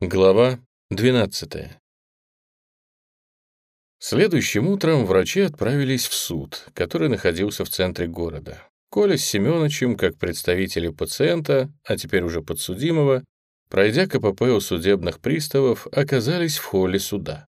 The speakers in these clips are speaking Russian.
Глава 12. Следующим утром врачи отправились в суд, который находился в центре города. Коля с Семеновичем, как представители пациента, а теперь уже подсудимого, пройдя КПП у судебных приставов, оказались в холле суда.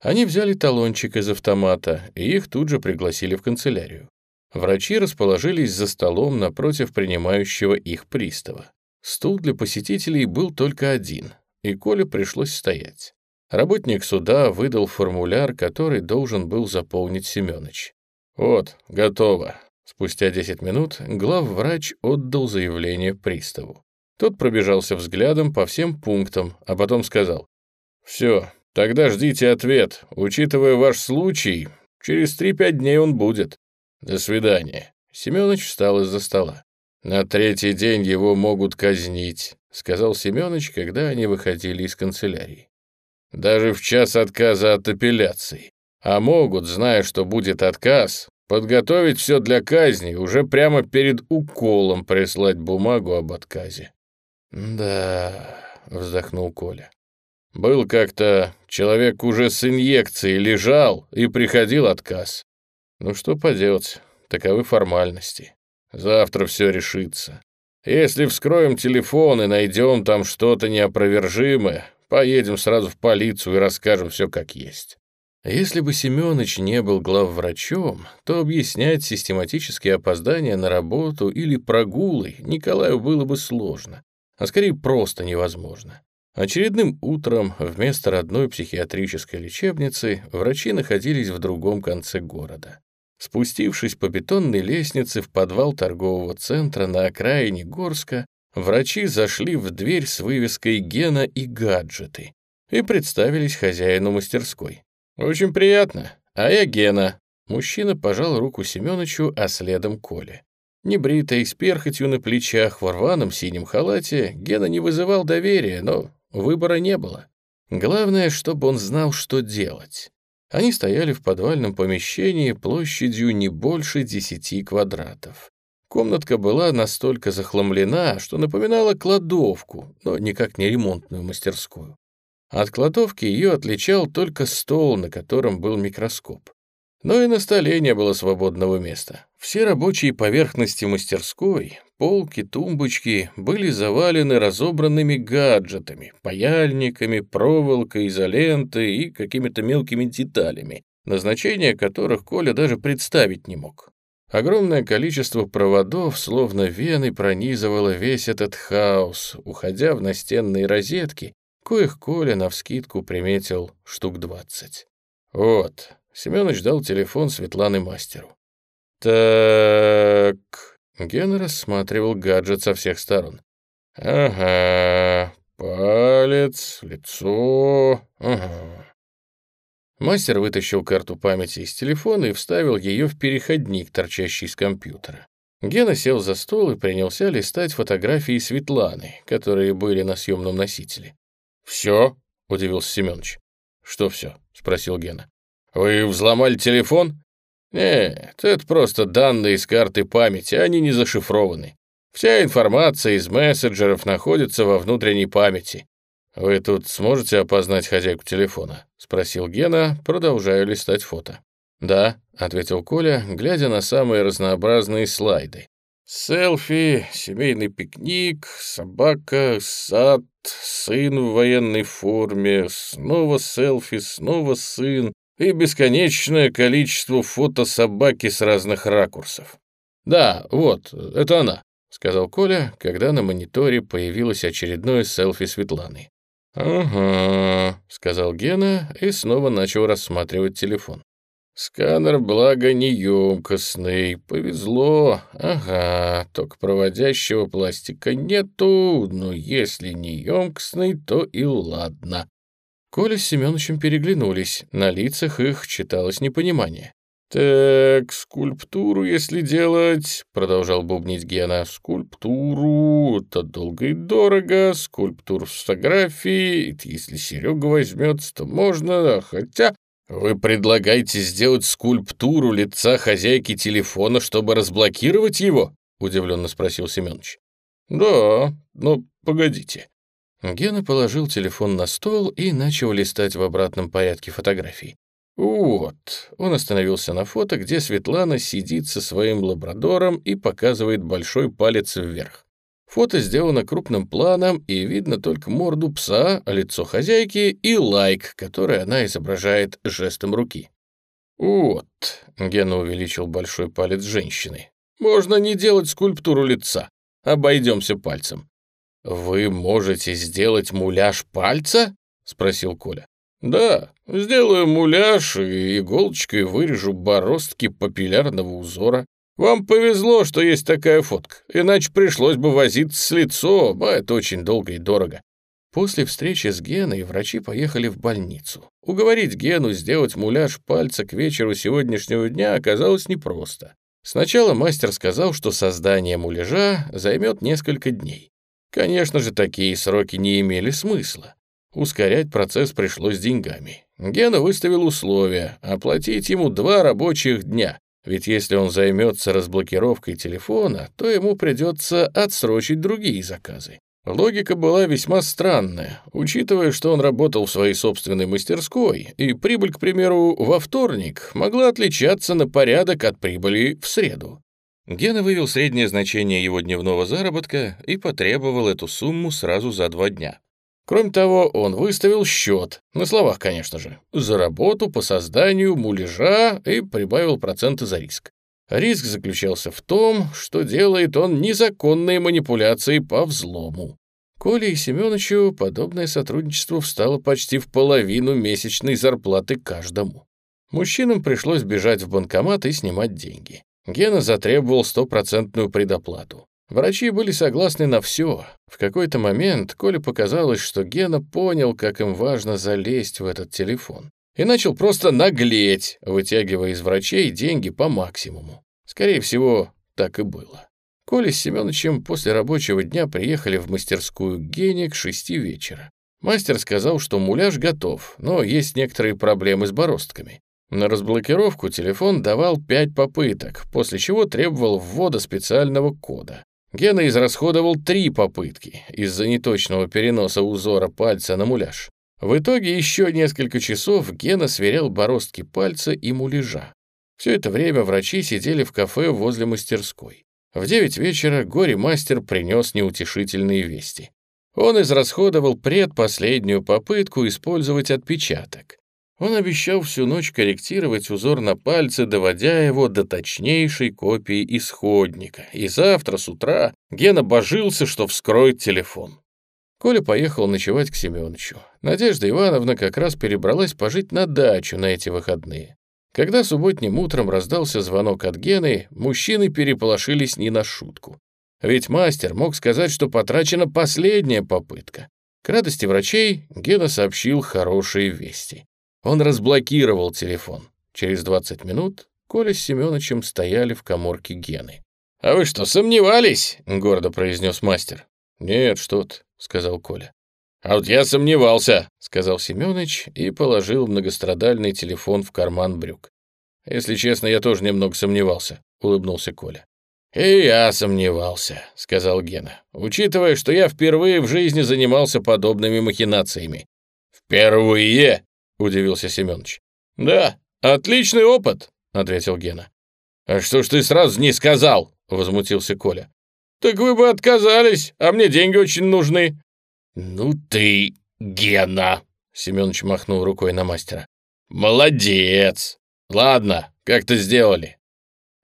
Они взяли талончик из автомата, и их тут же пригласили в канцелярию. Врачи расположились за столом напротив принимающего их пристава. Стул для посетителей был только один, и Коле пришлось стоять. Работник суда выдал формуляр, который должен был заполнить Семёныч. «Вот, готово». Спустя 10 минут главврач отдал заявление приставу. Тот пробежался взглядом по всем пунктам, а потом сказал, «Все, тогда ждите ответ. Учитывая ваш случай, через 3-5 дней он будет. До свидания». Семёныч встал из-за стола. «На третий день его могут казнить. — сказал Семёныч, когда они выходили из канцелярии. «Даже в час отказа от апелляции. А могут, зная, что будет отказ, подготовить все для казни, уже прямо перед уколом прислать бумагу об отказе». «Да», — вздохнул Коля. «Был как-то человек уже с инъекцией лежал, и приходил отказ. Ну что поделать, таковы формальности. Завтра все решится. Если вскроем телефон и найдем там что-то неопровержимое, поедем сразу в полицию и расскажем все как есть. Если бы Семёныч не был главврачом, то объяснять систематические опоздания на работу или прогулы Николаю было бы сложно, а скорее просто невозможно. Очередным утром вместо родной психиатрической лечебницы врачи находились в другом конце города. Спустившись по бетонной лестнице в подвал торгового центра на окраине Горска, врачи зашли в дверь с вывеской «Гена и гаджеты» и представились хозяину мастерской. «Очень приятно. А я Гена». Мужчина пожал руку Семёнычу, а следом Коле. Небритый, с перхотью на плечах, в рваном синем халате, Гена не вызывал доверия, но выбора не было. Главное, чтобы он знал, что делать. Они стояли в подвальном помещении площадью не больше десяти квадратов. Комнатка была настолько захламлена, что напоминала кладовку, но никак не ремонтную мастерскую. От кладовки ее отличал только стол, на котором был микроскоп. Но и на столе не было свободного места. Все рабочие поверхности мастерской, полки, тумбочки были завалены разобранными гаджетами, паяльниками, проволокой, изолентой и какими-то мелкими деталями, назначение которых Коля даже представить не мог. Огромное количество проводов, словно вены, пронизывало весь этот хаос, уходя в настенные розетки, коих Коля навскидку приметил штук двадцать. Вот, Семёныч дал телефон Светланы мастеру. «Так...» Ген рассматривал гаджет со всех сторон. «Ага, палец, лицо, ага». Мастер вытащил карту памяти из телефона и вставил ее в переходник, торчащий из компьютера. Гена сел за стол и принялся листать фотографии Светланы, которые были на съемном носителе. «Все?» — удивился Семенович. «Что все?» — спросил Гена. «Вы взломали телефон?» «Нет, это просто данные из карты памяти, они не зашифрованы. Вся информация из мессенджеров находится во внутренней памяти. Вы тут сможете опознать хозяйку телефона?» — спросил Гена, продолжая листать фото. «Да», — ответил Коля, глядя на самые разнообразные слайды. Селфи, семейный пикник, собака, сад, сын в военной форме, снова селфи, снова сын, и бесконечное количество фото собаки с разных ракурсов. «Да, вот, это она», — сказал Коля, когда на мониторе появилось очередное селфи Светланы. «Ага», — сказал Гена и снова начал рассматривать телефон. «Сканер, благо, неемкостный. Повезло. Ага, только проводящего пластика нету, но если неемкостный, то и ладно. Коля с Семеновичем переглянулись, на лицах их читалось непонимание. «Так, скульптуру, если делать...» — продолжал бубнить Гена. «Скульптуру... Это долго и дорого. Скульптуру с фотографией... Если Серега возьмется, то можно, хотя...» «Вы предлагаете сделать скульптуру лица хозяйки телефона, чтобы разблокировать его?» — удивленно спросил Семенович. «Да, но погодите. Гена положил телефон на стол и начал листать в обратном порядке фотографий. Вот, он остановился на фото, где Светлана сидит со своим лабрадором и показывает большой палец вверх. Фото сделано крупным планом, и видно только морду пса, лицо хозяйки и лайк, который она изображает жестом руки. «Вот», — Гена увеличил большой палец женщины, — «можно не делать скульптуру лица. Обойдемся пальцем». «Вы можете сделать муляж пальца?» — спросил Коля. «Да, сделаю муляж и иголочкой вырежу бороздки папиллярного узора. Вам повезло, что есть такая фотка, иначе пришлось бы возиться с лицом, а это очень долго и дорого». После встречи с Геной врачи поехали в больницу. Уговорить Гену сделать муляж пальца к вечеру сегодняшнего дня оказалось непросто. Сначала мастер сказал, что создание муляжа займет несколько дней. Конечно же, такие сроки не имели смысла. Ускорять процесс пришлось деньгами. Гена выставил условия — оплатить ему два рабочих дня, ведь если он займется разблокировкой телефона, то ему придется отсрочить другие заказы. Логика была весьма странная, учитывая, что он работал в своей собственной мастерской, и прибыль, к примеру, во вторник могла отличаться на порядок от прибыли в среду. Гена вывел среднее значение его дневного заработка и потребовал эту сумму сразу за два дня. Кроме того, он выставил счет, на словах, конечно же, за работу по созданию муляжа и прибавил проценты за риск. Риск заключался в том, что делает он незаконные манипуляции по взлому. Коле и Семеновичу подобное сотрудничество встало почти в половину месячной зарплаты каждому. Мужчинам пришлось бежать в банкомат и снимать деньги. Гена затребовал стопроцентную предоплату. Врачи были согласны на все. В какой-то момент Коле показалось, что Гена понял, как им важно залезть в этот телефон. И начал просто наглеть, вытягивая из врачей деньги по максимуму. Скорее всего, так и было. Коля с Семеновичем после рабочего дня приехали в мастерскую Гене к шести вечера. Мастер сказал, что муляж готов, но есть некоторые проблемы с бороздками. На разблокировку телефон давал пять попыток, после чего требовал ввода специального кода. Гена израсходовал три попытки из-за неточного переноса узора пальца на муляж. В итоге еще несколько часов Гена сверял бороздки пальца и муляжа. Все это время врачи сидели в кафе возле мастерской. В девять вечера горе-мастер принес неутешительные вести. Он израсходовал предпоследнюю попытку использовать отпечаток. Он обещал всю ночь корректировать узор на пальце, доводя его до точнейшей копии исходника. И завтра с утра Гена божился, что вскроет телефон. Коля поехал ночевать к Семеновичу. Надежда Ивановна как раз перебралась пожить на дачу на эти выходные. Когда субботним утром раздался звонок от Гены, мужчины переполошились не на шутку. Ведь мастер мог сказать, что потрачена последняя попытка. К радости врачей Гена сообщил хорошие вести. Он разблокировал телефон. Через 20 минут Коля с Семеновичем стояли в коморке Гены. «А вы что, сомневались?» — гордо произнес мастер. «Нет, что ты», — сказал Коля. «А вот я сомневался», — сказал Семенович и положил многострадальный телефон в карман брюк. «Если честно, я тоже немного сомневался», — улыбнулся Коля. «И я сомневался», — сказал Гена, «учитывая, что я впервые в жизни занимался подобными махинациями». «Впервые?» — удивился Семенович. «Да, отличный опыт», — ответил Гена. «А что ж ты сразу не сказал?» — возмутился Коля. «Так вы бы отказались, а мне деньги очень нужны». «Ну ты, Гена!» — Семенович махнул рукой на мастера. «Молодец! Ладно, как-то сделали».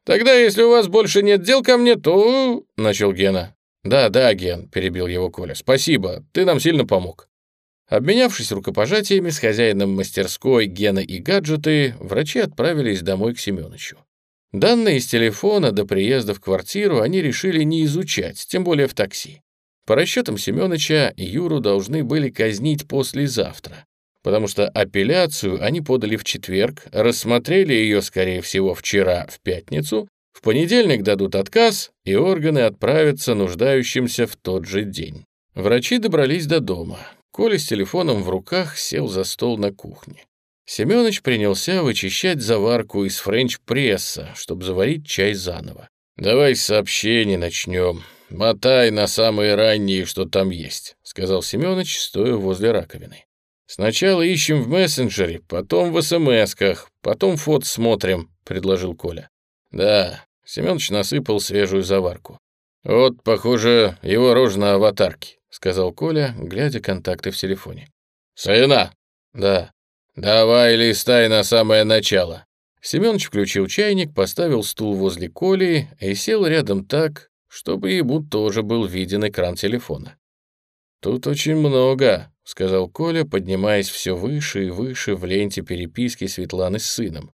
«Тогда, если у вас больше нет дел ко мне, то...» — начал Гена. «Да, да, Ген», — перебил его Коля. «Спасибо, ты нам сильно помог». Обменявшись рукопожатиями с хозяином мастерской Гена и гаджеты, врачи отправились домой к Семёнычу. Данные из телефона до приезда в квартиру они решили не изучать, тем более в такси. По расчетам Семёныча, Юру должны были казнить послезавтра, потому что апелляцию они подали в четверг, рассмотрели ее, скорее всего, вчера, в пятницу, в понедельник дадут отказ, и органы отправятся нуждающимся в тот же день. Врачи добрались до дома. Коля с телефоном в руках сел за стол на кухне. Семёныч принялся вычищать заварку из френч-пресса, чтобы заварить чай заново. «Давай с сообщений начнем. Мотай на самые ранние, что там есть», — сказал Семёныч, стоя возле раковины. «Сначала ищем в мессенджере, потом в СМСках, потом фото смотрим», — предложил Коля. «Да», — Семёныч насыпал свежую заварку. «Вот, похоже, его рожа на аватарке», — сказал Коля, глядя контакты в телефоне. «Сына!» «Да». «Давай листай на самое начало». Семёныч включил чайник, поставил стул возле Коли и сел рядом так, чтобы ему тоже был виден экран телефона. «Тут очень много», — сказал Коля, поднимаясь все выше и выше в ленте переписки Светланы с сыном.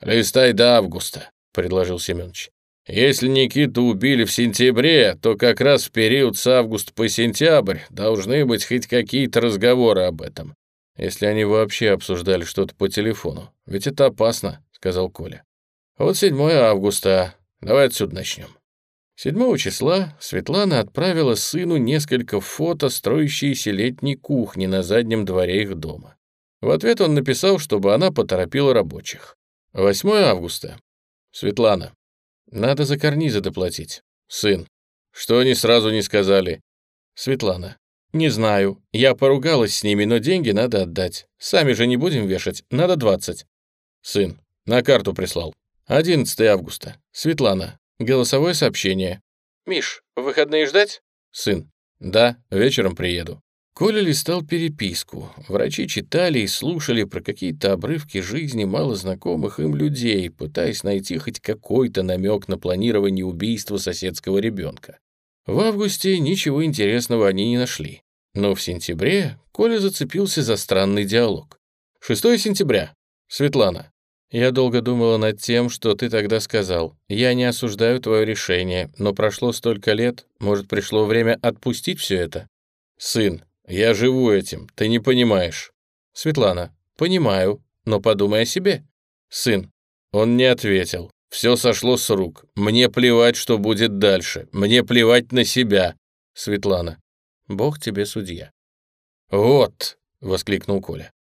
«Листай до августа», — предложил Семенович. «Если Никиту убили в сентябре, то как раз в период с августа по сентябрь должны быть хоть какие-то разговоры об этом. Если они вообще обсуждали что-то по телефону. Ведь это опасно», — сказал Коля. «Вот 7 августа. Давай отсюда начнем». 7 числа Светлана отправила сыну несколько фото строящейся летней кухни на заднем дворе их дома. В ответ он написал, чтобы она поторопила рабочих. 8 августа. Светлана. Надо за карнизы доплатить. Сын. Что они сразу не сказали? Светлана. Не знаю. Я поругалась с ними, но деньги надо отдать. Сами же не будем вешать. Надо 20. Сын. На карту прислал. 11 августа. Светлана. Голосовое сообщение. «Миш, выходные ждать?» Сын. «Да, вечером приеду». Коля листал переписку. Врачи читали и слушали про какие-то обрывки жизни малознакомых им людей, пытаясь найти хоть какой-то намек на планирование убийства соседского ребенка. В августе ничего интересного они не нашли. Но в сентябре Коля зацепился за странный диалог. 6 сентября. Светлана. Я долго думала над тем, что ты тогда сказал. Я не осуждаю твое решение, но прошло столько лет, может, пришло время отпустить все это? Сын, я живу этим, ты не понимаешь. Светлана, понимаю, но подумай о себе. Сын, он не ответил. Все сошло с рук. Мне плевать, что будет дальше. Мне плевать на себя. Светлана, Бог тебе судья. Вот, воскликнул Коля.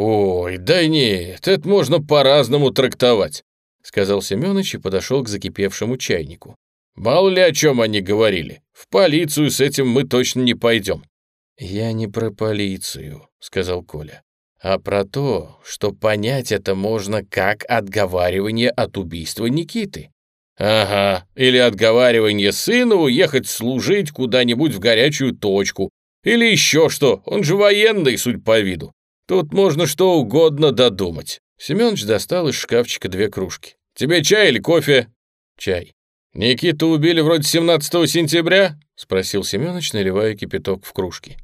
«Ой, да нет, это можно по-разному трактовать», — сказал Семёныч и подошел к закипевшему чайнику. «Мало ли о чем они говорили. В полицию с этим мы точно не пойдем». «Я не про полицию», — сказал Коля, «а про то, что понять это можно как отговаривание от убийства Никиты». «Ага, или отговаривание сына уехать служить куда-нибудь в горячую точку, или еще что, он же военный, суть по виду. Тут можно что угодно додумать. Семёныч достал из шкафчика две кружки. Тебе чай или кофе? Чай. Никиту убили вроде 17 сентября? Спросил Семёныч, наливая кипяток в кружки.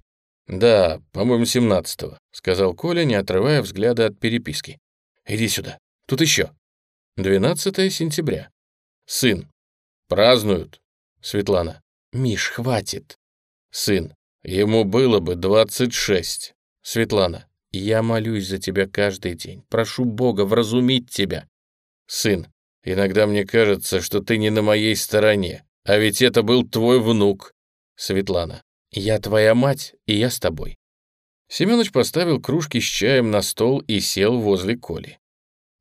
Да, по-моему, 17-го, сказал Коля, не отрывая взгляда от переписки. Иди сюда. Тут еще. 12 сентября. Сын. Празднуют. Светлана. Миш, хватит. Сын. Ему было бы 26. Светлана. Я молюсь за тебя каждый день. Прошу Бога вразумить тебя. Сын, иногда мне кажется, что ты не на моей стороне, а ведь это был твой внук. Светлана, я твоя мать, и я с тобой. Семёныч поставил кружки с чаем на стол и сел возле Коли.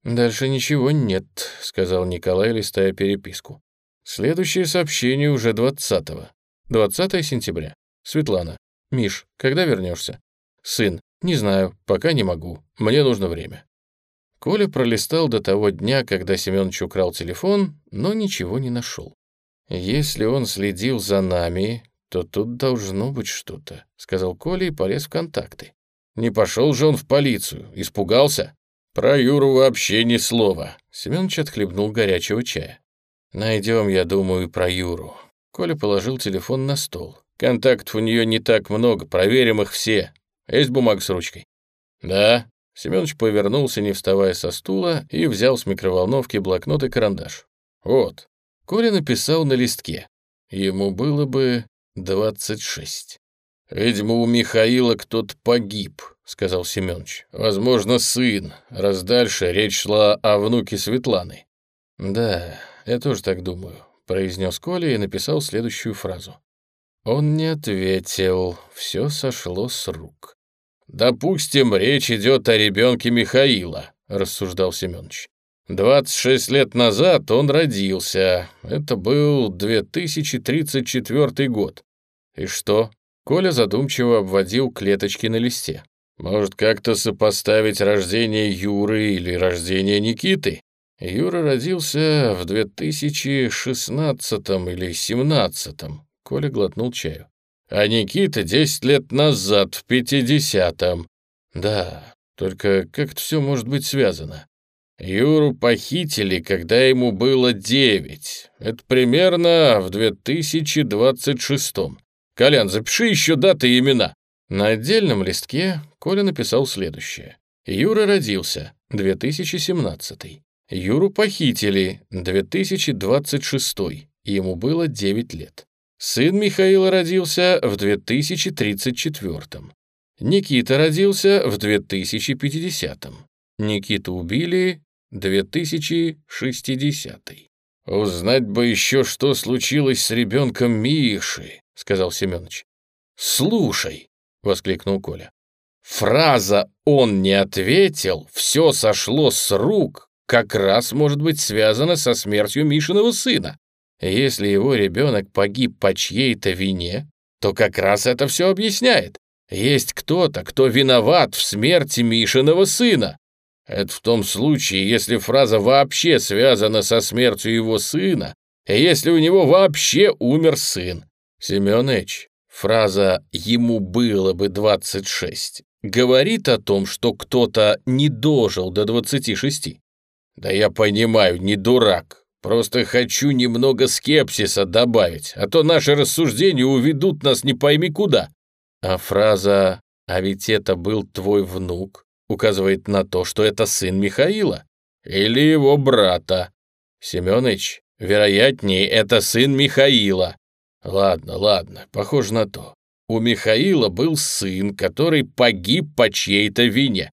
«Дальше ничего нет», — сказал Николай, листая переписку. «Следующее сообщение уже 20-го. 20 сентября. Светлана. Миш, когда вернешься? Сын. «Не знаю, пока не могу. Мне нужно время». Коля пролистал до того дня, когда Семенович украл телефон, но ничего не нашел. «Если он следил за нами, то тут должно быть что-то», — сказал Коля и полез в контакты. «Не пошел же он в полицию, испугался?» «Про Юру вообще ни слова», — Семенович отхлебнул горячего чая. «Найдем, я думаю, про Юру». Коля положил телефон на стол. «Контактов у нее не так много, проверим их все. Есть бумага с ручкой?» «Да». Семёныч повернулся, не вставая со стула, и взял с микроволновки блокнот и карандаш. «Вот». Коля написал на листке. Ему было бы двадцать шесть. «Видимо, у Михаила кто-то погиб», — сказал Семёныч. «Возможно, сын, раз дальше речь шла о внуке Светланы». «Да, я тоже так думаю», — произнес Коля и написал следующую фразу. Он не ответил, все сошло с рук. «Допустим, речь идет о ребенке Михаила», — рассуждал Семенович. «26 лет назад он родился. Это был 2034 год. И что? Коля задумчиво обводил клеточки на листе. Может, как-то сопоставить рождение Юры или рождение Никиты? Юра родился в 2016 или 17 Коля глотнул чаю. А Никита 10 лет назад, в 50-м. Да, только как это все может быть связано? Юру похитили, когда ему было 9. Это примерно в 2026 -м. Колян, запиши еще даты и имена. На отдельном листке Коля написал следующее. Юра родился, 2017. Юру похитили, 2026. Ему было 9 лет. Сын Михаила родился в 2034. Никита родился в 2050. Никиту убили 2060. «Узнать бы еще, что случилось с ребенком Миши», — сказал Семенович. «Слушай», — воскликнул Коля. «Фраза «он не ответил», все сошло с рук, как раз может быть связана со смертью Мишиного сына. Если его ребенок погиб по чьей-то вине, то как раз это все объясняет. Есть кто-то, кто виноват в смерти Мишиного сына. Это в том случае, если фраза вообще связана со смертью его сына, и если у него вообще умер сын. Семёныч, фраза «ему было бы 26» говорит о том, что кто-то не дожил до 26. Да я понимаю, не дурак. Просто хочу немного скепсиса добавить, а то наши рассуждения уведут нас не пойми куда. А фраза «а ведь это был твой внук» указывает на то, что это сын Михаила или его брата. Семёныч, вероятнее, это сын Михаила. Ладно, ладно, похоже на то. У Михаила был сын, который погиб по чьей-то вине.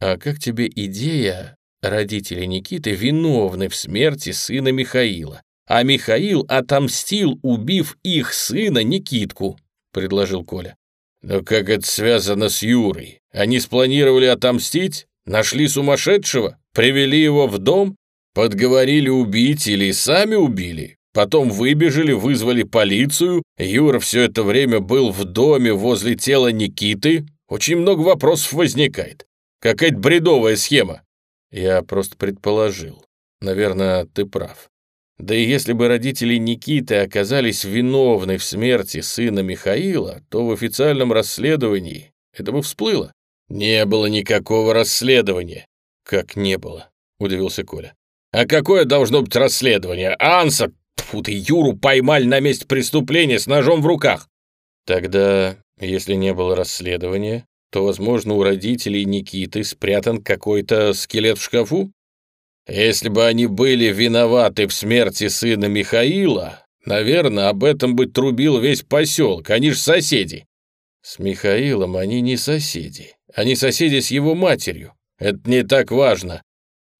А как тебе идея, родители Никиты виновны в смерти сына Михаила, а Михаил отомстил, убив их сына Никитку, предложил Коля. Но как это связано с Юрой? Они спланировали отомстить? Нашли сумасшедшего? Привели его в дом? Подговорили убить или сами убили? Потом выбежали, вызвали полицию. Юра все это время был в доме возле тела Никиты. Очень много вопросов возникает. Какая-то бредовая схема. Я просто предположил. Наверное, ты прав. Да и если бы родители Никиты оказались виновны в смерти сына Михаила, то в официальном расследовании это бы всплыло. Не было никакого расследования. Как не было, удивился Коля. А какое должно быть расследование? Анса, тьфу ты, Юру поймали на месте преступления с ножом в руках. Тогда, если не было расследования, то, возможно, у родителей Никиты спрятан какой-то скелет в шкафу? Если бы они были виноваты в смерти сына Михаила, наверное, об этом бы трубил весь поселок, они же соседи. С Михаилом они не соседи, они соседи с его матерью. Это не так важно.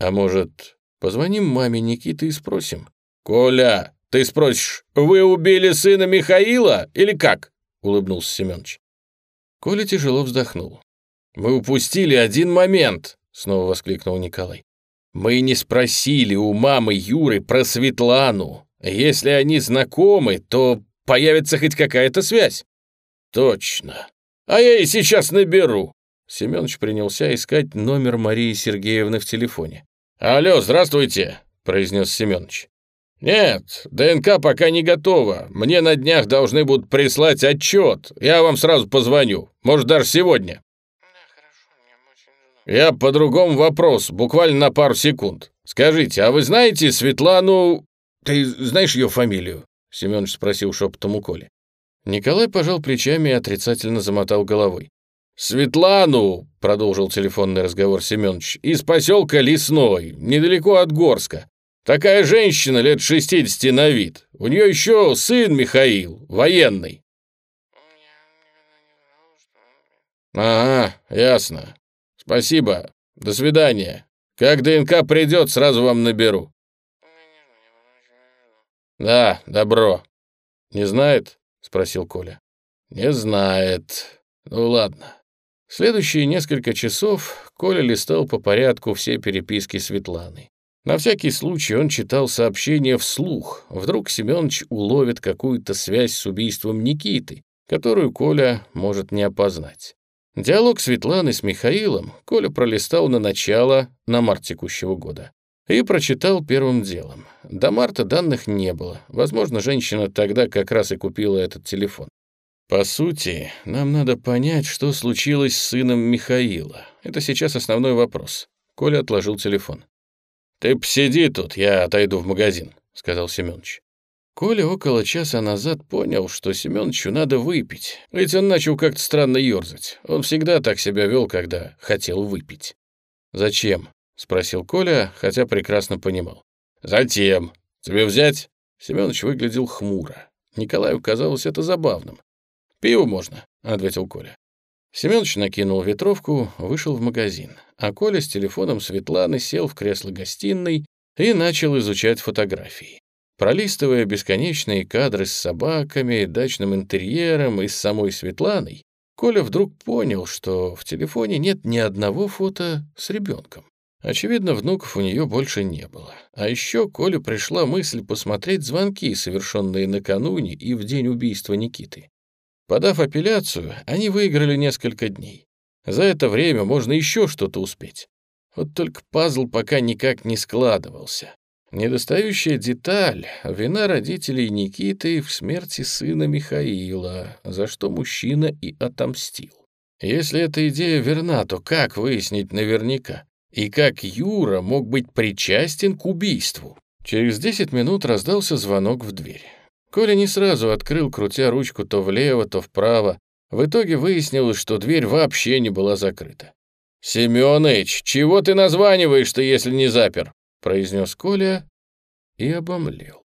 А может, позвоним маме Никиты и спросим? «Коля, ты спросишь, вы убили сына Михаила или как?» — улыбнулся Семенович. Коля тяжело вздохнул. «Мы упустили один момент», — снова воскликнул Николай. Мы не спросили у мамы Юры про Светлану. Если они знакомы, то появится хоть какая-то связь. Точно. А я и сейчас наберу. Семенович принялся искать номер Марии Сергеевны в телефоне. «Алло, здравствуйте», — произнес Семенович. «Нет, ДНК пока не готова. Мне на днях должны будут прислать отчет. Я вам сразу позвоню. Может, даже сегодня». «Я по другому вопросу, буквально на пару секунд. Скажите, а вы знаете Светлану... Ты знаешь ее фамилию?» Семенович спросил шепотом у Коли. Николай пожал плечами и отрицательно замотал головой. «Светлану», — продолжил телефонный разговор Семенович, «из поселка Лесной, недалеко от Горска. Такая женщина лет 60 на вид. У нее еще сын Михаил, военный». «Ага, ясно. «Спасибо. До свидания. Как ДНК придет, сразу вам наберу». «Да, добро». «Не знает?» — спросил Коля. «Не знает. Ну ладно». Следующие несколько часов Коля листал по порядку все переписки Светланы. На всякий случай он читал сообщения вслух. Вдруг Семенович уловит какую-то связь с убийством Никиты. которую Коля может не опознать. Диалог Светланы с Михаилом Коля пролистал на начало, на март текущего года. И прочитал первым делом. До марта данных не было. Возможно, женщина тогда как раз и купила этот телефон. По сути, нам надо понять, что случилось с сыном Михаила. Это сейчас основной вопрос. Коля отложил телефон. «Ты посиди тут, я отойду в магазин», — сказал Семёныч. Коля около часа назад понял, что Семёнычу надо выпить, ведь он начал как-то странно ёрзать. Он всегда так себя вел, когда хотел выпить. «Зачем?» — спросил Коля, хотя прекрасно понимал. «Затем. Тебе взять?» Семёныч выглядел хмуро. Николаю казалось это забавным. «Пиво можно», — ответил Коля. Семёныч накинул ветровку, вышел в магазин, а Коля с телефоном Светланы сел в кресло гостиной и начал изучать фотографии. Пролистывая бесконечные кадры с собаками, дачным интерьером и с самой Светланой, Коля вдруг понял, что в телефоне нет ни одного фото с ребенком. Очевидно, внуков у нее больше не было. А еще Коле пришла мысль посмотреть звонки, совершенные накануне и в день убийства Никиты. Подав апелляцию, они выиграли несколько дней. За это время можно еще что-то успеть. Вот только пазл пока никак не складывался. Недостающая деталь — вина родителей Никиты в смерти сына Михаила, за что мужчина и отомстил. Если эта идея верна, то как выяснить наверняка? И как Юра мог быть причастен к убийству? Через 10 минут раздался звонок в дверь. Коля не сразу открыл, крутя ручку то влево, то вправо. В итоге выяснилось, что дверь вообще не была закрыта. «Семёныч, чего ты названиваешь-то, если не запер?» Произнес Коля и обомлел.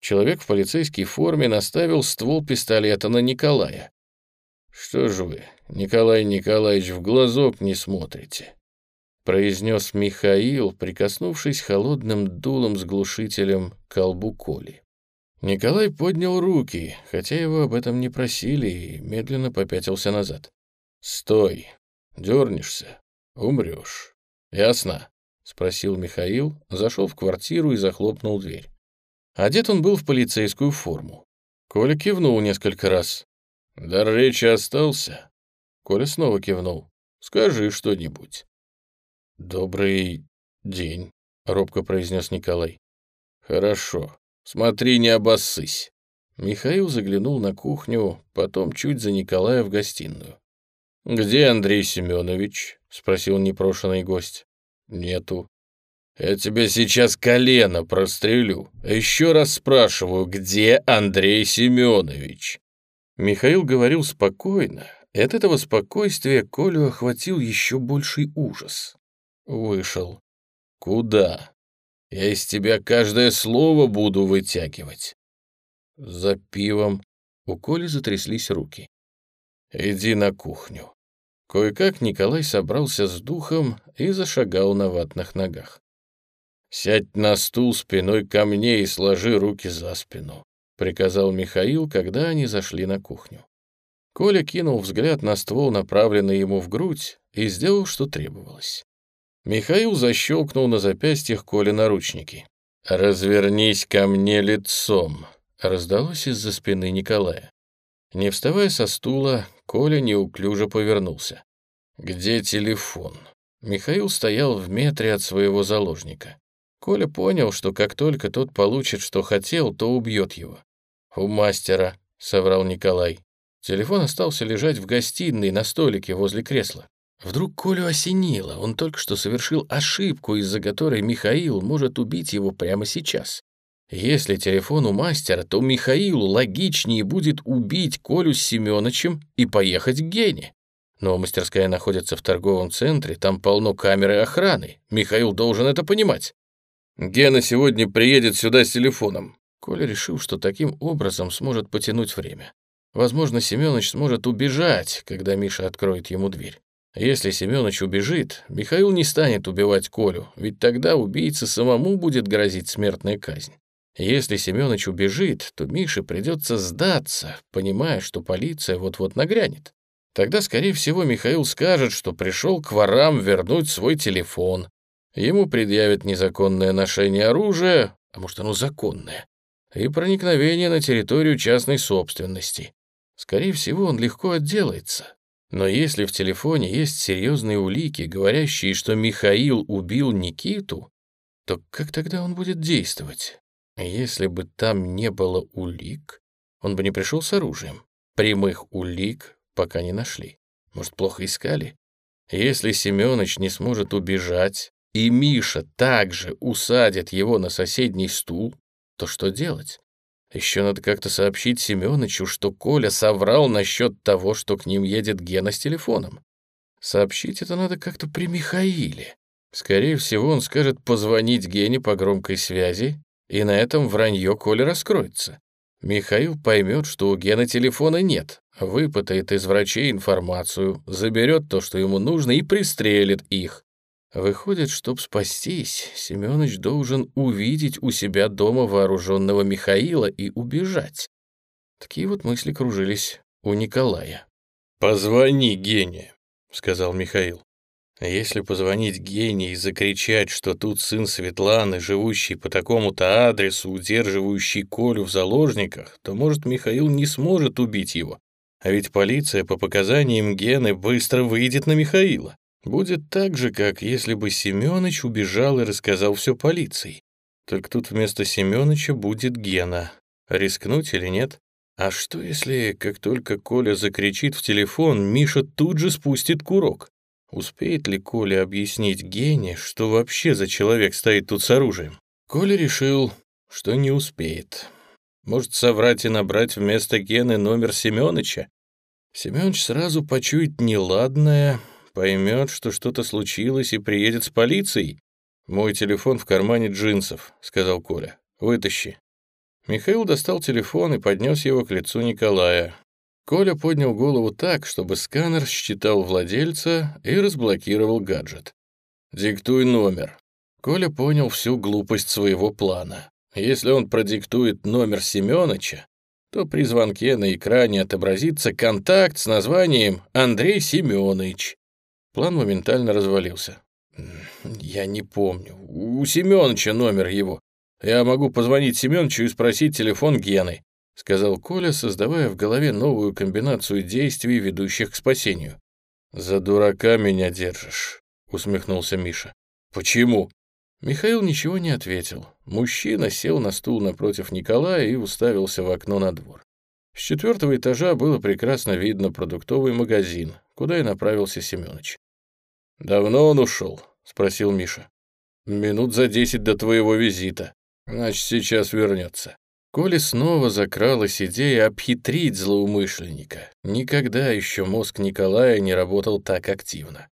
Человек в полицейской форме наставил ствол пистолета на Николая. «Что ж вы, Николай Николаевич, в глазок не смотрите?» произнес Михаил, прикоснувшись холодным дулом с глушителем к колбу Коли. Николай поднял руки, хотя его об этом не просили, и медленно попятился назад. «Стой! Дернешься, умрешь. Ясно?» — спросил Михаил, зашел в квартиру и захлопнул дверь. Одет он был в полицейскую форму. Коля кивнул несколько раз. «Дар речи остался?» Коля снова кивнул. «Скажи что-нибудь». «Добрый день», — робко произнес Николай. «Хорошо. Смотри, не обоссысь». Михаил заглянул на кухню, потом чуть за Николая в гостиную. «Где Андрей Семенович?» — спросил непрошенный гость. «Нету». «Я тебя сейчас колено прострелю. Еще раз спрашиваю, где Андрей Семенович?» Михаил говорил спокойно, и от этого спокойствия Колю охватил еще больший ужас. Вышел. «Куда?» Я из тебя каждое слово буду вытягивать. За пивом у Коли затряслись руки. Иди на кухню. Кое-как Николай собрался с духом и зашагал на ватных ногах. «Сядь на стул спиной ко мне и сложи руки за спину», — приказал Михаил, когда они зашли на кухню. Коля кинул взгляд на ствол, направленный ему в грудь, и сделал, что требовалось. Михаил защелкнул на запястьях Коли наручники. «Развернись ко мне лицом», — раздалось из-за спины Николая. Не вставая со стула, Коля неуклюже повернулся. «Где телефон?» Михаил стоял в метре от своего заложника. Коля понял, что как только тот получит, что хотел, то убьет его. «У мастера», — соврал Николай. Телефон остался лежать в гостиной на столике возле кресла. Вдруг Колю осенило, он только что совершил ошибку, из-за которой Михаил может убить его прямо сейчас. Если телефон у мастера, то Михаилу логичнее будет убить Колю с Семёнычем и поехать к Гене. Но мастерская находится в торговом центре, там полно камеры охраны. Михаил должен это понимать. Гена сегодня приедет сюда с телефоном. Коля решил, что таким образом сможет потянуть время. Возможно, Семёныч сможет убежать, когда Миша откроет ему дверь. Если Семёныч убежит, Михаил не станет убивать Колю, ведь тогда убийце самому будет грозить смертная казнь. Если Семёныч убежит, то Мише придется сдаться, понимая, что полиция вот-вот нагрянет. Тогда, скорее всего, Михаил скажет, что пришел к ворам вернуть свой телефон. Ему предъявят незаконное ношение оружия, а может оно законное, и проникновение на территорию частной собственности. скорее всего, он легко отделается. Но если в телефоне есть серьезные улики, говорящие, что Михаил убил Никиту, то как тогда он будет действовать? Если бы там не было улик, он бы не пришел с оружием. Прямых улик пока не нашли. Может, плохо искали? Если Семёныч не сможет убежать, и Миша также усадит его на соседний стул, то что делать? Еще надо как-то сообщить Семёнычу, что Коля соврал насчет того, что к ним едет Гена с телефоном. Сообщить это надо как-то при Михаиле. Скорее всего, он скажет позвонить Гене по громкой связи, и на этом вранье Коля раскроется. Михаил поймет, что у Гена телефона нет, выпытает из врачей информацию, заберет то, что ему нужно, и пристрелит их. Выходит, чтоб спастись, Семёныч должен увидеть у себя дома вооруженного Михаила и убежать. Такие вот мысли кружились у Николая. «Позвони Гене», — сказал Михаил. Если позвонить Гене и закричать, что тут сын Светланы, живущий по такому-то адресу, удерживающий Колю в заложниках, то, может, Михаил не сможет убить его. А ведь полиция, по показаниям Гены, быстро выйдет на Михаила. Будет так же, как если бы Семёныч убежал и рассказал все полиции. Только тут вместо Семёныча будет Гена. Рискнуть или нет? А что если, как только Коля закричит в телефон, Миша тут же спустит курок? Успеет ли Коля объяснить Гене, что вообще за человек стоит тут с оружием? Коля решил, что не успеет. Может, соврать и набрать вместо Гены номер Семёныча? Семёныч сразу почует неладное, поймет, что что-то случилось и приедет с полицией. «Мой телефон в кармане джинсов», — сказал Коля. «Вытащи». Михаил достал телефон и поднес его к лицу Николая. Коля поднял голову так, чтобы сканер считал владельца и разблокировал гаджет. «Диктуй номер». Коля понял всю глупость своего плана. Если он продиктует номер Семёныча, то при звонке на экране отобразится контакт с названием «Андрей Семёныч». План моментально развалился. «Я не помню. У Семёныча номер его. Я могу позвонить Семёнычу и спросить телефон Гены», сказал Коля, создавая в голове новую комбинацию действий, ведущих к спасению. «За дурака меня держишь», — усмехнулся Миша. «Почему?» Михаил ничего не ответил. Мужчина сел на стул напротив Николая и уставился в окно на двор. С четвертого этажа было прекрасно видно продуктовый магазин, куда и направился Семёныч. «Давно он ушел?» — спросил Миша. «Минут за десять до твоего визита. Значит, сейчас вернется». Коле снова закралась идея обхитрить злоумышленника. Никогда еще мозг Николая не работал так активно.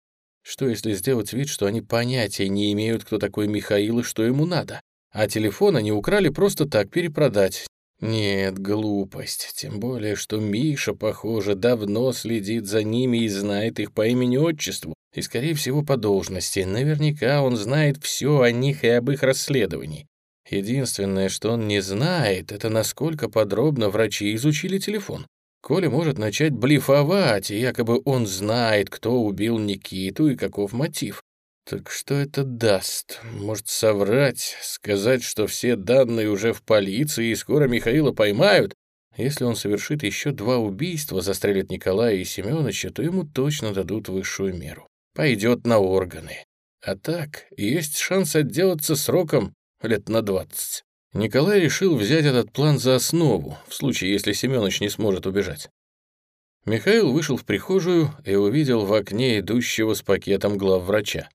Что если сделать вид, что они понятия не имеют, кто такой Михаил и что ему надо? А телефон они украли просто так перепродать. Нет, глупость. Тем более, что Миша, похоже, давно следит за ними и знает их по имени-отчеству. И, скорее всего, по должности. Наверняка он знает все о них и об их расследовании. Единственное, что он не знает, это насколько подробно врачи изучили телефон. Коля может начать блефовать, и якобы он знает, кто убил Никиту и каков мотив. Так что это даст? Может соврать, сказать, что все данные уже в полиции, и скоро Михаила поймают? Если он совершит еще два убийства, застрелит Николая и Семеновича, то ему точно дадут высшую меру. Пойдет на органы. А так, есть шанс отделаться сроком лет на двадцать. Николай решил взять этот план за основу, в случае, если Семёныч не сможет убежать. Михаил вышел в прихожую и увидел в окне идущего с пакетом главврача.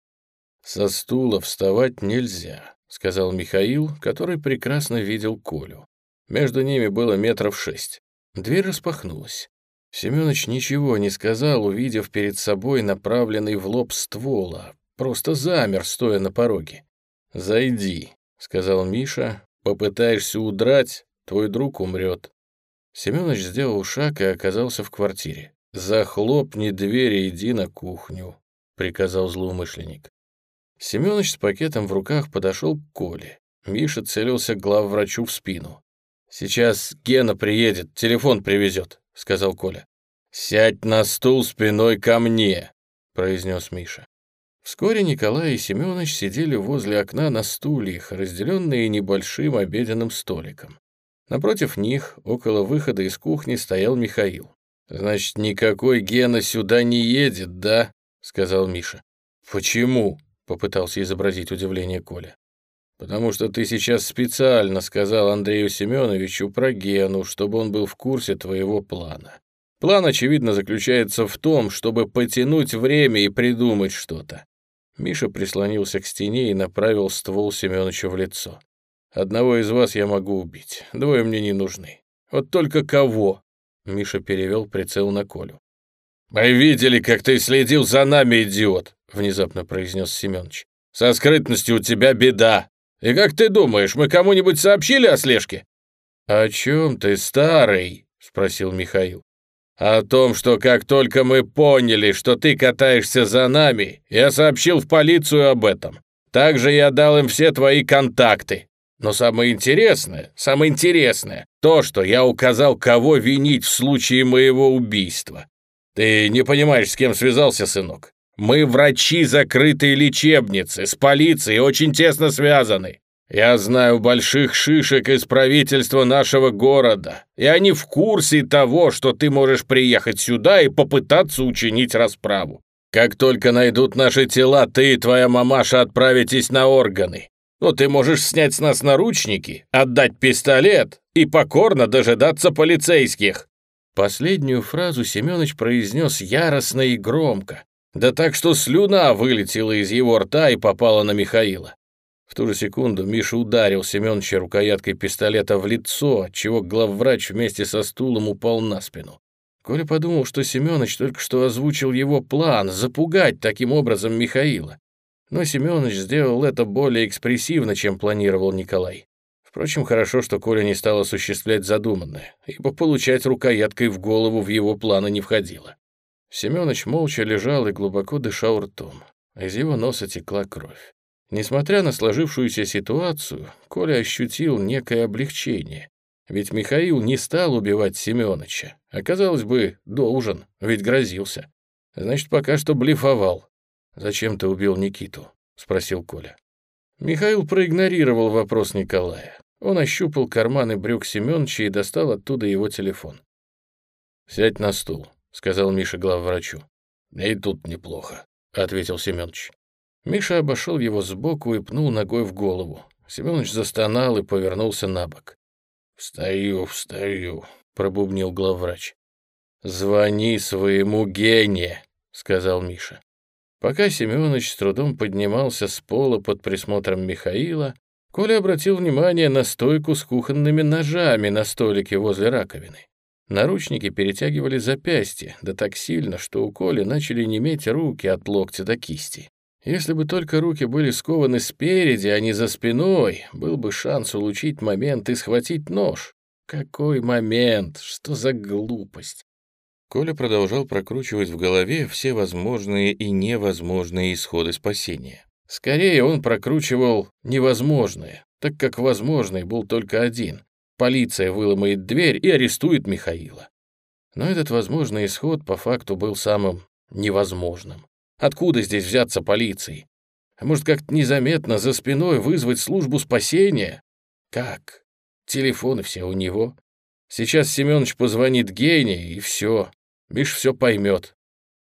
«Со стула вставать нельзя», — сказал Михаил, который прекрасно видел Колю. Между ними было метров шесть. Дверь распахнулась. Семёныч ничего не сказал, увидев перед собой направленный в лоб ствола, просто замер, стоя на пороге. «Зайди», — сказал Миша. «Попытаешься удрать, твой друг умрет». Семёныч сделал шаг и оказался в квартире. «Захлопни дверь и иди на кухню», — приказал злоумышленник. Семёныч с пакетом в руках подошел к Коле. Миша целился главврачу в спину. «Сейчас Гена приедет, телефон привезет», — сказал Коля. «Сядь на стул спиной ко мне», — произнес Миша. Вскоре Николай и Семенович сидели возле окна на стульях, разделенные небольшим обеденным столиком. Напротив них, около выхода из кухни, стоял Михаил. «Значит, никакой Гена сюда не едет, да?» — сказал Миша. «Почему?» — попытался изобразить удивление Коля. «Потому что ты сейчас специально сказал Андрею Семеновичу про Гену, чтобы он был в курсе твоего плана. План, очевидно, заключается в том, чтобы потянуть время и придумать что-то». Миша прислонился к стене и направил ствол Семеновича в лицо. «Одного из вас я могу убить, двое мне не нужны. Вот только кого?» Миша перевел прицел на Колю. «Мы видели, как ты следил за нами, идиот!» — внезапно произнес Семенович. «Со скрытностью у тебя беда. И как ты думаешь, мы кому-нибудь сообщили о слежке?» «О чем ты, старый?» — спросил Михаил. «О том, что как только мы поняли, что ты катаешься за нами, я сообщил в полицию об этом. Также я дал им все твои контакты. Но самое интересное, самое интересное, то, что я указал, кого винить в случае моего убийства. Ты не понимаешь, с кем связался, сынок? Мы врачи закрытой лечебницы, с полицией очень тесно связаны. Я знаю больших шишек из правительства нашего города, и они в курсе того, что ты можешь приехать сюда и попытаться учинить расправу. Как только найдут наши тела, ты и твоя мамаша отправитесь на органы. Но ты можешь снять с нас наручники, отдать пистолет и покорно дожидаться полицейских». Последнюю фразу Семёныч произнес яростно и громко, да так, что слюна вылетела из его рта и попала на Михаила. В ту же секунду Миша ударил Семёныча рукояткой пистолета в лицо, отчего главврач вместе со стулом упал на спину. Коля подумал, что Семёныч только что озвучил его план запугать таким образом Михаила. Но Семёныч сделал это более экспрессивно, чем планировал Николай. Впрочем, хорошо, что Коля не стал осуществлять задуманное, ибо получать рукояткой в голову в его планы не входило. Семёныч молча лежал и глубоко дышал ртом. Из его носа текла кровь. Несмотря на сложившуюся ситуацию, Коля ощутил некое облегчение. Ведь Михаил не стал убивать Семёныча. Оказалось бы, должен, ведь грозился. Значит, пока что блефовал. «Зачем ты убил Никиту?» — спросил Коля. Михаил проигнорировал вопрос Николая. Он ощупал карманы брюк Семеновича и достал оттуда его телефон. «Сядь на стул», — сказал Миша главврачу. «И тут неплохо», — ответил Семенович. Миша обошел его сбоку и пнул ногой в голову. Семенович застонал и повернулся на бок. «Встаю, встаю», — пробубнил главврач. «Звони своему гене», — сказал Миша. Пока Семенович с трудом поднимался с пола под присмотром Михаила, Коля обратил внимание на стойку с кухонными ножами на столике возле раковины. Наручники перетягивали запястья, да так сильно, что у Коли начали неметь руки от локтя до кисти. Если бы только руки были скованы спереди, а не за спиной, был бы шанс улучить момент и схватить нож. Какой момент? Что за глупость? Коля продолжал прокручивать в голове все возможные и невозможные исходы спасения. Скорее, он прокручивал невозможное, так как возможный был только один. Полиция выломает дверь и арестует Михаила. Но этот возможный исход по факту был самым невозможным. Откуда здесь взяться полиции? Может, как-то незаметно за спиной вызвать службу спасения? Как? Телефоны все у него. Сейчас Семенович позвонит Гене, и все. Миш все поймет.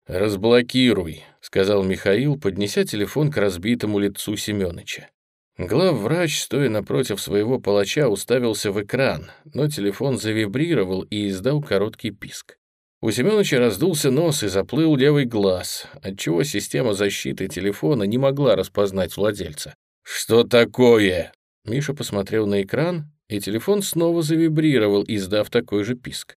«Разблокируй», — сказал Михаил, поднеся телефон к разбитому лицу Семёныча. Главврач, стоя напротив своего палача, уставился в экран, но телефон завибрировал и издал короткий писк. У Семёныча раздулся нос и заплыл левый глаз, отчего система защиты телефона не могла распознать владельца. «Что такое?» Миша посмотрел на экран, и телефон снова завибрировал, издав такой же писк.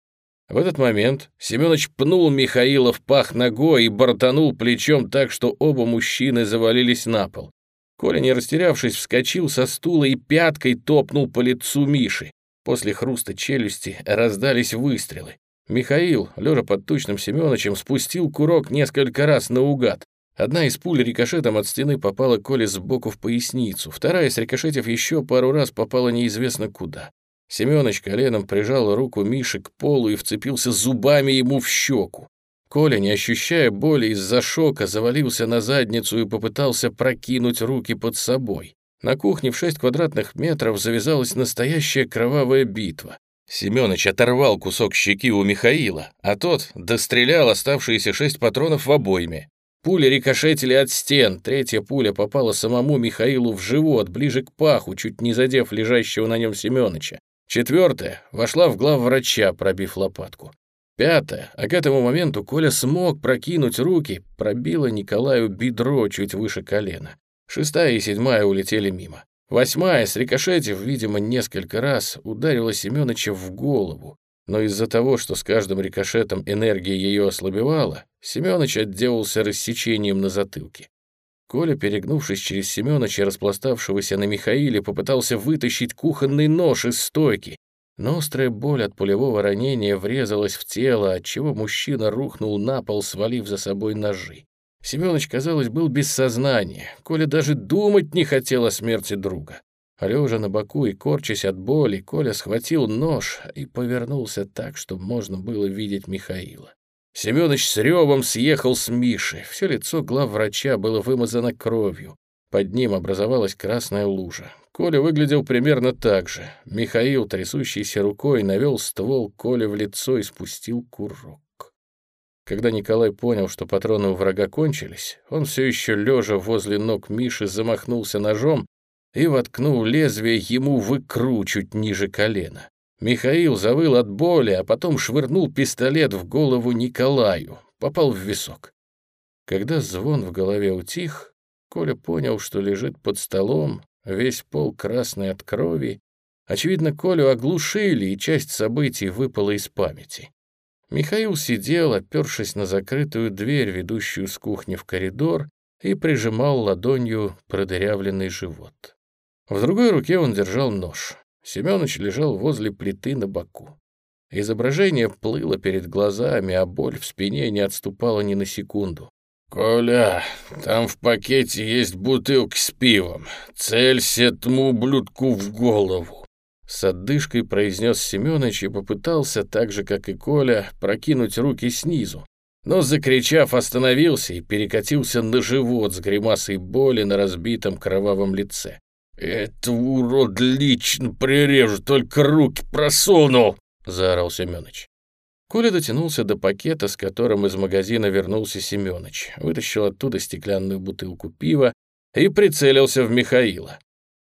В этот момент Семёныч пнул Михаила в пах ногой и бортанул плечом так, что оба мужчины завалились на пол. Коля, не растерявшись, вскочил со стула и пяткой топнул по лицу Миши. После хруста челюсти раздались выстрелы. Михаил, лежа под тучным Семёнычем, спустил курок несколько раз наугад. Одна из пуль рикошетом от стены попала Коле сбоку в поясницу, вторая, срикошетив еще пару раз, попала неизвестно куда. Семёныч коленом прижал руку Миши к полу и вцепился зубами ему в щеку. Коля, не ощущая боли из-за шока, завалился на задницу и попытался прокинуть руки под собой. На кухне в шесть квадратных метров завязалась настоящая кровавая битва. Семёныч оторвал кусок щеки у Михаила, а тот дострелял оставшиеся шесть патронов в обойме. Пули рикошетили от стен, третья пуля попала самому Михаилу в живот, ближе к паху, чуть не задев лежащего на нем Семёныча. Четвертая вошла в главврача, пробив лопатку. Пятая, а к этому моменту Коля смог прокинуть руки, пробила Николаю бедро чуть выше колена. Шестая и седьмая улетели мимо. Восьмая, срикошетив, видимо, несколько раз, ударила Семёныча в голову, но из-за того, что с каждым рикошетом энергия ее ослабевала, Семёныч отделался рассечением на затылке. Коля, перегнувшись через Семёныча, распластавшегося на Михаиле, попытался вытащить кухонный нож из стойки, но острая боль от пулевого ранения врезалась в тело, отчего мужчина рухнул на пол, свалив за собой ножи. Семёныч, казалось, был без сознания. Коля даже думать не хотел о смерти друга. Лежа на боку и корчась от боли, Коля схватил нож и повернулся так, чтобы можно было видеть Михаила. Семёныч с ревом съехал с Миши. Все лицо главврача было вымазано кровью. Под ним образовалась красная лужа. Коля выглядел примерно так же. Михаил, трясущейся рукой, навел ствол Коле в лицо и спустил курок. Когда Николай понял, что патроны у врага кончились, он все еще лежа возле ног Миши замахнулся ножом и воткнул лезвие ему в икру чуть ниже колена. Михаил завыл от боли, а потом швырнул пистолет в голову Николаю, попал в висок. Когда звон в голове утих, Коля понял, что лежит под столом, весь пол красный от крови. Очевидно, Колю оглушили, и часть событий выпала из памяти. Михаил сидел, опершись на закрытую дверь, ведущую с кухни в коридор, и прижимал ладонью продырявленный живот. В другой руке он держал нож. Семёныч лежал возле плиты на боку. Изображение плыло перед глазами, а боль в спине не отступала ни на секунду. «Коля, там в пакете есть бутылка с пивом. Целься этому ублюдку в голову!» С отдышкой произнес Семёныч и попытался, так же, как и Коля, прокинуть руки снизу. Но, закричав, остановился и перекатился на живот с гримасой боли на разбитом кровавом лице. «Это урод лично прирежу, только руки просунул!» — заорал Семёныч. Коля дотянулся до пакета, с которым из магазина вернулся Семёныч, вытащил оттуда стеклянную бутылку пива и прицелился в Михаила.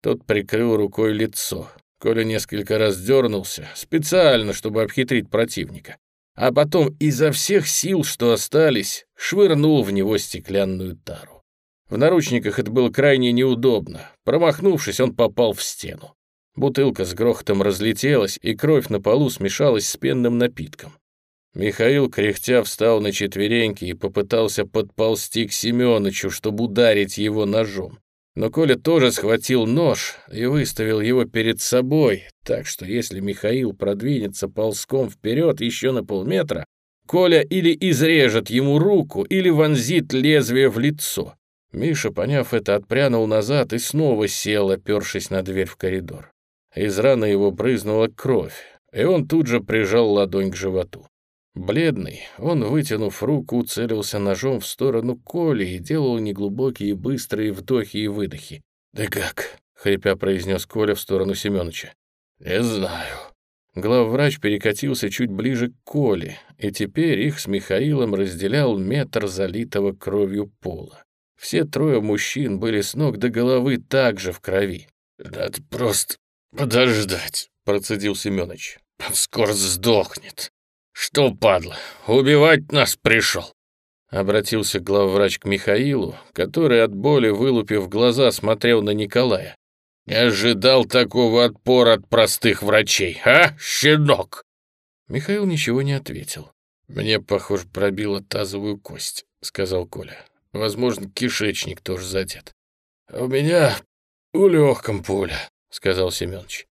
Тот прикрыл рукой лицо. Коля несколько раз дернулся, специально, чтобы обхитрить противника. А потом изо всех сил, что остались, швырнул в него стеклянную тару. В наручниках это было крайне неудобно. Промахнувшись, он попал в стену. Бутылка с грохотом разлетелась, и кровь на полу смешалась с пенным напитком. Михаил, кряхтя, встал на четвереньки и попытался подползти к Семёнычу, чтобы ударить его ножом. Но Коля тоже схватил нож и выставил его перед собой, так что если Михаил продвинется ползком вперед еще на полметра, Коля или изрежет ему руку, или вонзит лезвие в лицо. Миша, поняв это, отпрянул назад и снова сел, опершись на дверь в коридор. Из раны его брызнула кровь, и он тут же прижал ладонь к животу. Бледный, он, вытянув руку, целился ножом в сторону Коли и делал неглубокие быстрые вдохи и выдохи. «Да как?» — хрипя произнес Коля в сторону Семёныча. «Не знаю». Главврач перекатился чуть ближе к Коле, и теперь их с Михаилом разделял метр залитого кровью пола. Все трое мужчин были с ног до головы также в крови. «Надо просто подождать», — процедил Семёныч. «Он скоро сдохнет. Что, падла, убивать нас пришел?» Обратился главврач к Михаилу, который от боли, вылупив глаза, смотрел на Николая. «Не ожидал такого отпора от простых врачей, а, щенок?» Михаил ничего не ответил. «Мне, похоже, пробило тазовую кость», — сказал Коля. Возможно, кишечник тоже задет. «У меня у легком пуля», — сказал Семенович.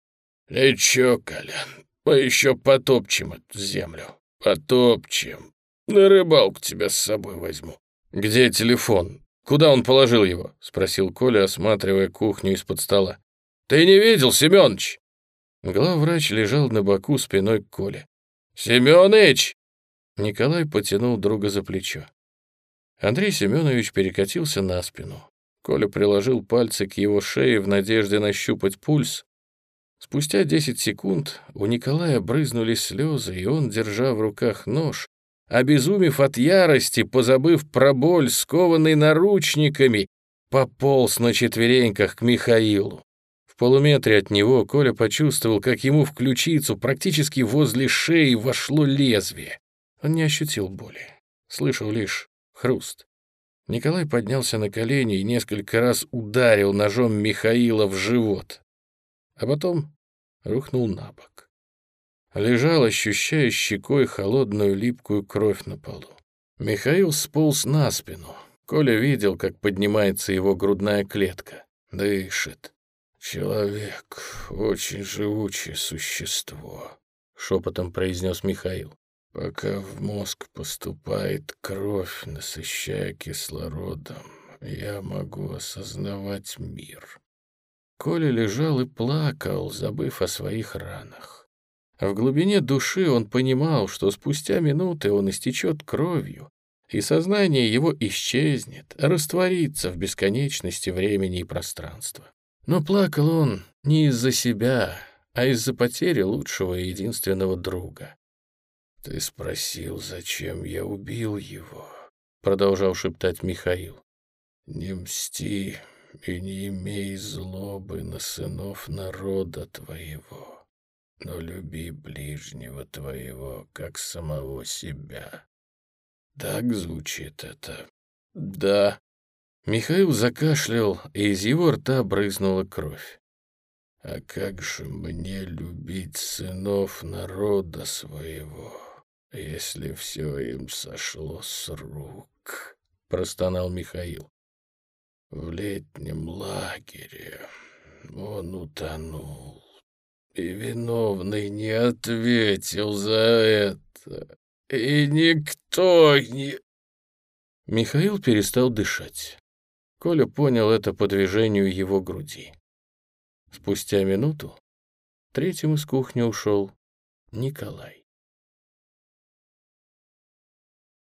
«Ничего, Колян, мы еще потопчем эту землю. Потопчем. На рыбалку тебя с собой возьму». «Где телефон? Куда он положил его?» — спросил Коля, осматривая кухню из-под стола. «Ты не видел, Семенович?» Главврач лежал на боку спиной к Коле. «Семёныч!» Николай потянул друга за плечо. Андрей Семенович перекатился на спину. Коля приложил пальцы к его шее в надежде нащупать пульс. Спустя 10 секунд у Николая брызнули слезы, и он, держа в руках нож, обезумев от ярости, позабыв про боль, скованный наручниками, пополз на четвереньках к Михаилу. В полуметре от него Коля почувствовал, как ему в ключицу практически возле шеи вошло лезвие. Он не ощутил боли, слышал лишь хруст. Николай поднялся на колени и несколько раз ударил ножом Михаила в живот, а потом рухнул на бок. Лежал, ощущая щекой холодную липкую кровь на полу. Михаил сполз на спину. Коля видел, как поднимается его грудная клетка. Дышит. «Человек — очень живучее существо», — шепотом произнес Михаил. «Пока в мозг поступает кровь, насыщая кислородом, я могу осознавать мир». Коля лежал и плакал, забыв о своих ранах. В глубине души он понимал, что спустя минуты он истечет кровью, и сознание его исчезнет, растворится в бесконечности времени и пространства. Но плакал он не из-за себя, а из-за потери лучшего и единственного друга. «Ты спросил, зачем я убил его?» — продолжал шептать Михаил. «Не мсти и не имей злобы на сынов народа твоего, но люби ближнего твоего, как самого себя». Так звучит это. «Да», Михаил закашлял, и из его рта брызнула кровь. «А как же мне любить сынов народа своего, если все им сошло с рук?» — простонал Михаил. «В летнем лагере он утонул, и виновный не ответил за это, и никто не...» Михаил перестал дышать. Коля понял это по движению его груди. Спустя минуту третьим из кухни ушел Николай.